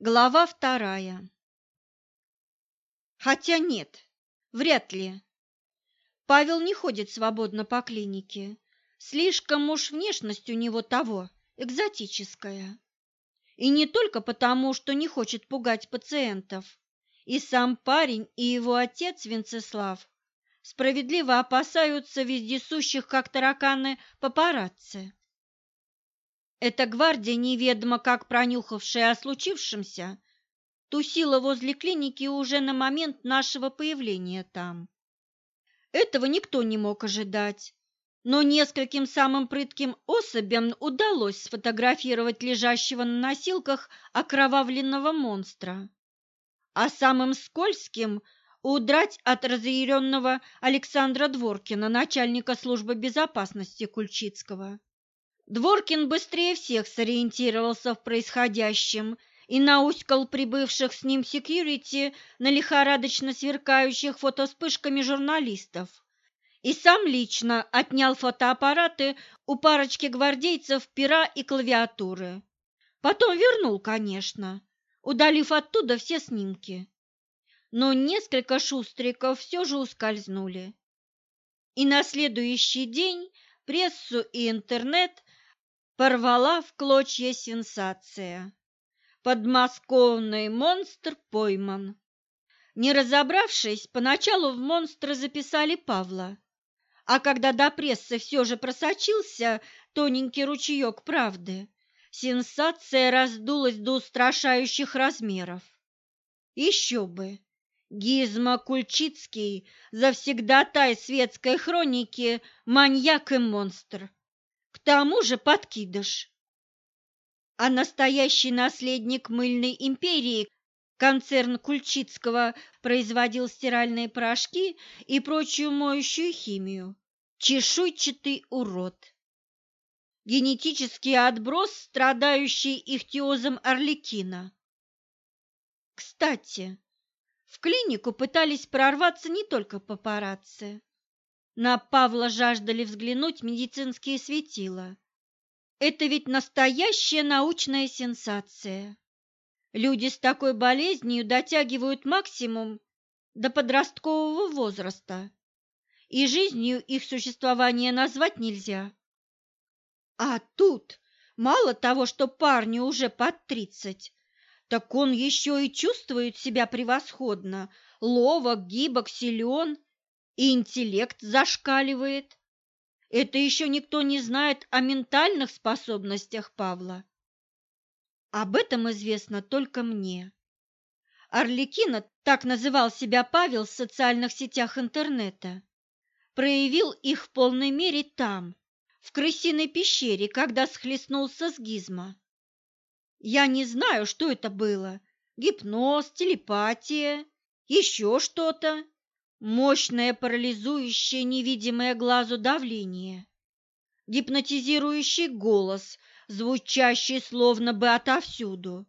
Глава вторая. Хотя нет, вряд ли. Павел не ходит свободно по клинике. Слишком уж внешность у него того, экзотическая. И не только потому, что не хочет пугать пациентов. И сам парень, и его отец Венцеслав справедливо опасаются вездесущих, как тараканы, папарацци. Эта гвардия, неведомо как пронюхавшая о случившемся, тусила возле клиники уже на момент нашего появления там. Этого никто не мог ожидать, но нескольким самым прытким особям удалось сфотографировать лежащего на носилках окровавленного монстра, а самым скользким – удрать от разъяренного Александра Дворкина, начальника службы безопасности Кульчицкого. Дворкин быстрее всех сориентировался в происходящем и науськал прибывших с ним секьюрити на лихорадочно сверкающих фотоспышками журналистов и сам лично отнял фотоаппараты у парочки гвардейцев пера и клавиатуры. Потом вернул, конечно, удалив оттуда все снимки. Но несколько шустриков все же ускользнули. И на следующий день прессу и интернет порвала в клочья сенсация. Подмосковный монстр пойман. Не разобравшись, поначалу в монстра записали Павла. А когда до прессы все же просочился тоненький ручеек правды, сенсация раздулась до устрашающих размеров. Еще бы! Гизма Кульчицкий, завсегдатай светской хроники, маньяк и монстр тому же подкидыш. А настоящий наследник мыльной империи, концерн Кульчицкого, производил стиральные порошки и прочую моющую химию. Чешуйчатый урод. Генетический отброс, страдающий ихтиозом орликина. Кстати, в клинику пытались прорваться не только папарацци. На Павла жаждали взглянуть медицинские светила. Это ведь настоящая научная сенсация. Люди с такой болезнью дотягивают максимум до подросткового возраста, и жизнью их существования назвать нельзя. А тут мало того, что парню уже под тридцать, так он еще и чувствует себя превосходно, ловок, гибок, силен и интеллект зашкаливает. Это еще никто не знает о ментальных способностях Павла. Об этом известно только мне. Орликина, так называл себя Павел в социальных сетях интернета, проявил их в полной мере там, в крысиной пещере, когда схлестнулся с Гизмо. Я не знаю, что это было – гипноз, телепатия, еще что-то мощное парализующее невидимое глазу давление, гипнотизирующий голос, звучащий словно бы отовсюду,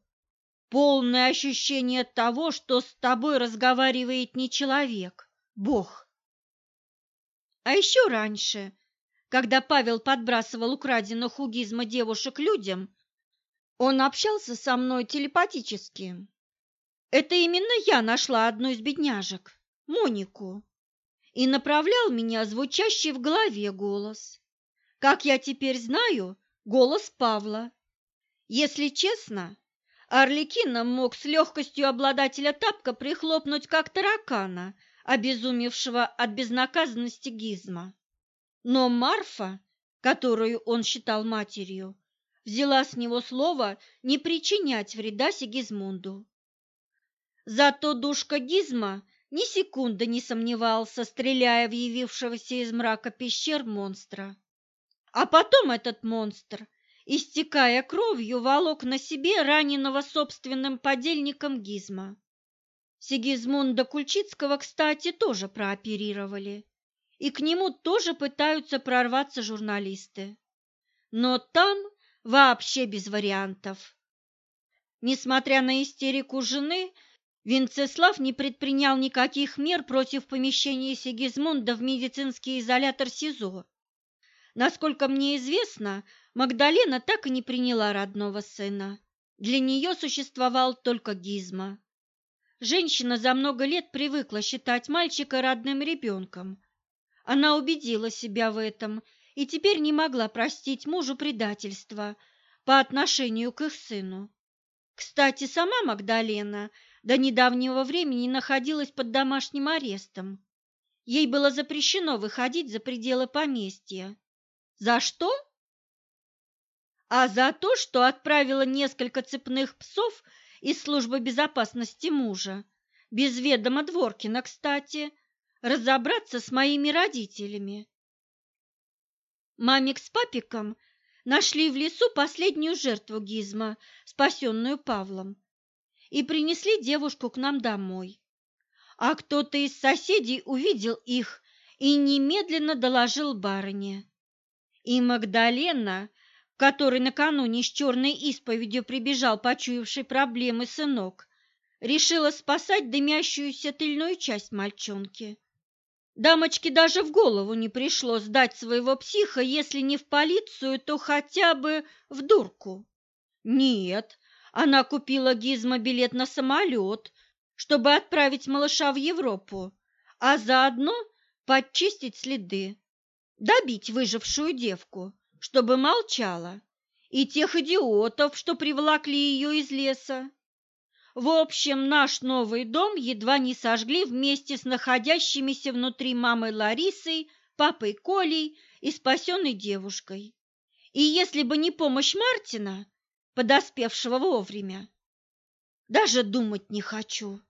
полное ощущение того, что с тобой разговаривает не человек, Бог. А еще раньше, когда Павел подбрасывал украденных у Гизма девушек людям, он общался со мной телепатически. Это именно я нашла одну из бедняжек. Монику и направлял меня звучащий в голове голос. Как я теперь знаю, голос Павла. Если честно, Орликина мог с легкостью обладателя тапка прихлопнуть как таракана, обезумевшего от безнаказанности Гизма. Но Марфа, которую он считал матерью, взяла с него слово не причинять вреда Сигизмунду. Зато душка Гизма ни секунды не сомневался, стреляя в явившегося из мрака пещер монстра. А потом этот монстр, истекая кровью, волок на себе раненого собственным подельником Гизма. Сигизмунда Кульчицкого, кстати, тоже прооперировали, и к нему тоже пытаются прорваться журналисты. Но там вообще без вариантов. Несмотря на истерику жены, Винцеслав не предпринял никаких мер против помещения Сигизмунда в медицинский изолятор СИЗО. Насколько мне известно, Магдалена так и не приняла родного сына. Для нее существовал только Гизма. Женщина за много лет привыкла считать мальчика родным ребенком. Она убедила себя в этом и теперь не могла простить мужу предательства по отношению к их сыну. Кстати, сама Магдалена до недавнего времени находилась под домашним арестом. Ей было запрещено выходить за пределы поместья. За что? А за то, что отправила несколько цепных псов из службы безопасности мужа, без ведома Дворкина, кстати, разобраться с моими родителями. Мамик с папиком нашли в лесу последнюю жертву Гизма, спасенную Павлом, и принесли девушку к нам домой. А кто-то из соседей увидел их и немедленно доложил барыне. И Магдалена, который накануне с черной исповедью прибежал почуявший проблемы сынок, решила спасать дымящуюся тыльную часть мальчонки. Дамочке даже в голову не пришло сдать своего психа, если не в полицию, то хотя бы в дурку. Нет, она купила Гизма билет на самолет, чтобы отправить малыша в Европу, а заодно подчистить следы, добить выжившую девку, чтобы молчала, и тех идиотов, что приволокли ее из леса. В общем, наш новый дом едва не сожгли вместе с находящимися внутри мамой Ларисой, папой Колей и спасенной девушкой. И если бы не помощь Мартина, подоспевшего вовремя, даже думать не хочу.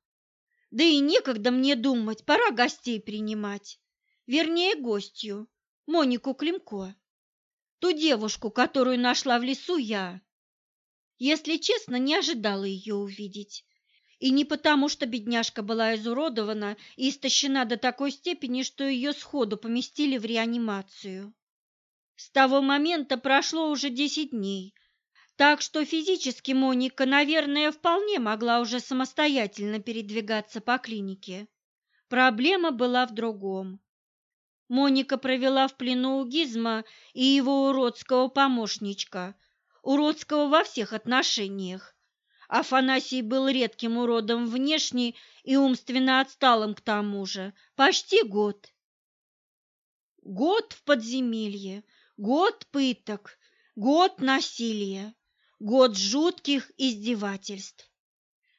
Да и некогда мне думать, пора гостей принимать. Вернее, гостью, Монику Климко. Ту девушку, которую нашла в лесу я. Если честно, не ожидала ее увидеть. И не потому, что бедняжка была изуродована и истощена до такой степени, что ее сходу поместили в реанимацию. С того момента прошло уже десять дней, так что физически Моника, наверное, вполне могла уже самостоятельно передвигаться по клинике. Проблема была в другом. Моника провела в плену у Гизма и его уродского помощничка – уродского во всех отношениях. Афанасий был редким уродом внешне и умственно отсталым к тому же. Почти год. Год в подземелье, год пыток, год насилия, год жутких издевательств.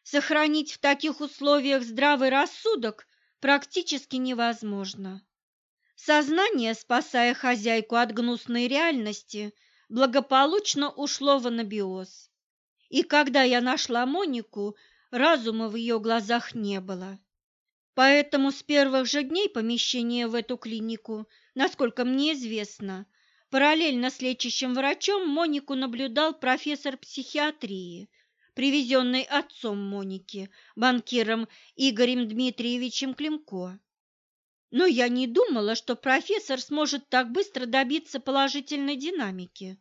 Сохранить в таких условиях здравый рассудок практически невозможно. Сознание, спасая хозяйку от гнусной реальности – благополучно ушло в анабиоз. И когда я нашла Монику, разума в ее глазах не было. Поэтому с первых же дней помещения в эту клинику, насколько мне известно, параллельно с лечащим врачом Монику наблюдал профессор психиатрии, привезенный отцом Моники, банкиром Игорем Дмитриевичем Климко. Но я не думала, что профессор сможет так быстро добиться положительной динамики.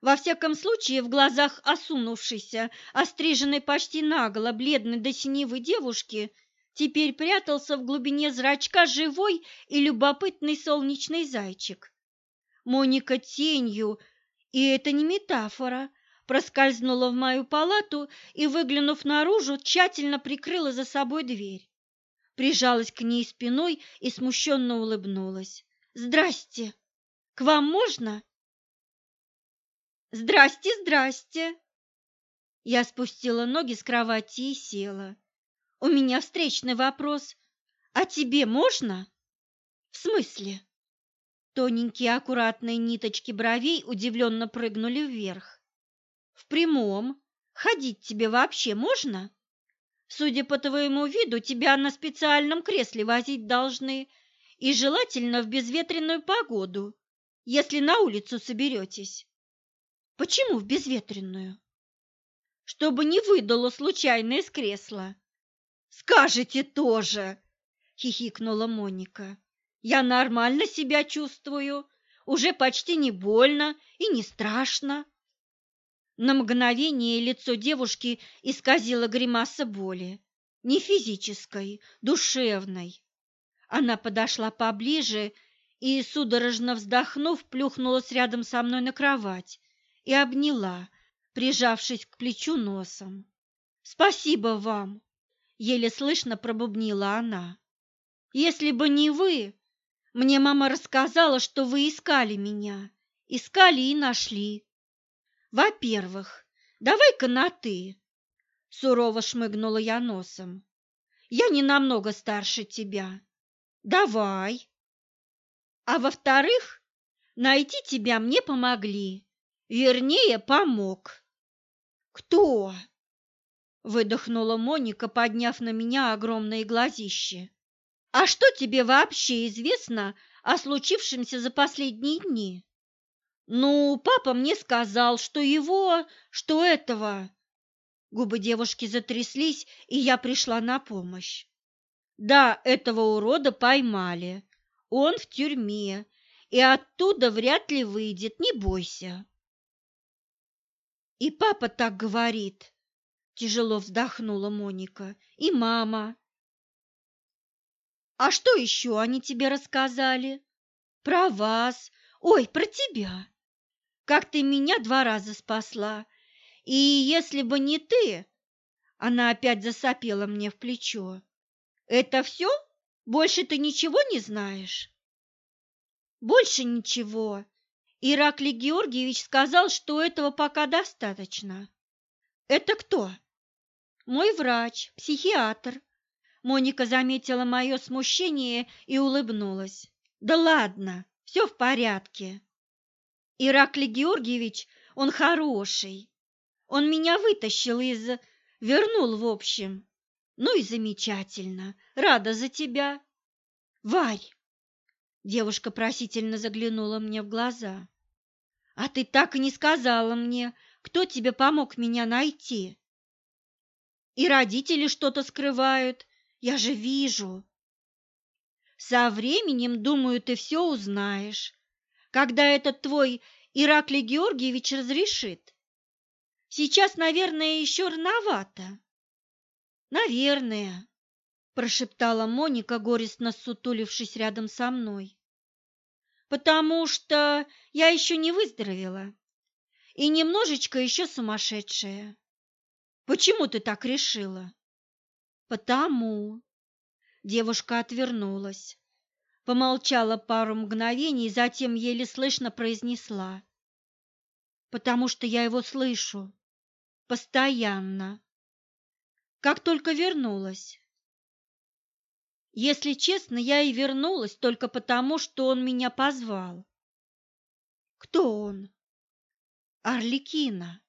Во всяком случае, в глазах осунувшейся, остриженной почти наголо, бледной до синевы девушки теперь прятался в глубине зрачка живой и любопытный солнечный зайчик. Моника тенью, и это не метафора, проскользнула в мою палату и, выглянув наружу, тщательно прикрыла за собой дверь прижалась к ней спиной и смущенно улыбнулась. «Здрасте! К вам можно?» «Здрасте, здрасте!» Я спустила ноги с кровати и села. «У меня встречный вопрос. А тебе можно?» «В смысле?» Тоненькие аккуратные ниточки бровей удивленно прыгнули вверх. «В прямом. Ходить тебе вообще можно?» Судя по твоему виду, тебя на специальном кресле возить должны, и желательно в безветренную погоду, если на улицу соберетесь. Почему в безветренную? Чтобы не выдало случайно из кресла. Скажете тоже, хихикнула Моника. Я нормально себя чувствую, уже почти не больно и не страшно. На мгновение лицо девушки исказило гримаса боли, не физической, душевной. Она подошла поближе и, судорожно вздохнув, плюхнулась рядом со мной на кровать и обняла, прижавшись к плечу носом. «Спасибо вам!» — еле слышно пробубнила она. «Если бы не вы, мне мама рассказала, что вы искали меня, искали и нашли. Во-первых, давай-ка на «ты», — сурово шмыгнула я носом. «Я не намного старше тебя. Давай. А во-вторых, найти тебя мне помогли, вернее, помог». «Кто?» – выдохнула Моника, подняв на меня огромные глазища. «А что тебе вообще известно о случившемся за последние дни?» «Ну, папа мне сказал, что его, что этого...» Губы девушки затряслись, и я пришла на помощь. «Да, этого урода поймали. Он в тюрьме, и оттуда вряд ли выйдет, не бойся». «И папа так говорит», — тяжело вздохнула Моника, — «и мама». «А что еще они тебе рассказали?» «Про вас. Ой, про тебя как ты меня два раза спасла. И если бы не ты, она опять засопела мне в плечо. Это все? Больше ты ничего не знаешь? Больше ничего. Ираклий Георгиевич сказал, что этого пока достаточно. Это кто? Мой врач, психиатр. Моника заметила мое смущение и улыбнулась. Да ладно, все в порядке. Ираклий Георгиевич, он хороший. Он меня вытащил из... вернул, в общем. Ну и замечательно. Рада за тебя. Варь, девушка просительно заглянула мне в глаза. А ты так и не сказала мне, кто тебе помог меня найти. И родители что-то скрывают, я же вижу. Со временем, думаю, ты все узнаешь когда этот твой Ираклий Георгиевич разрешит. Сейчас, наверное, еще рановато. Наверное, прошептала Моника, горестно сутулившись рядом со мной. Потому что я еще не выздоровела и немножечко еще сумасшедшая. Почему ты так решила? Потому. Девушка отвернулась помолчала пару мгновений, затем еле слышно произнесла. «Потому что я его слышу. Постоянно. Как только вернулась. Если честно, я и вернулась только потому, что он меня позвал. Кто он? Орликина.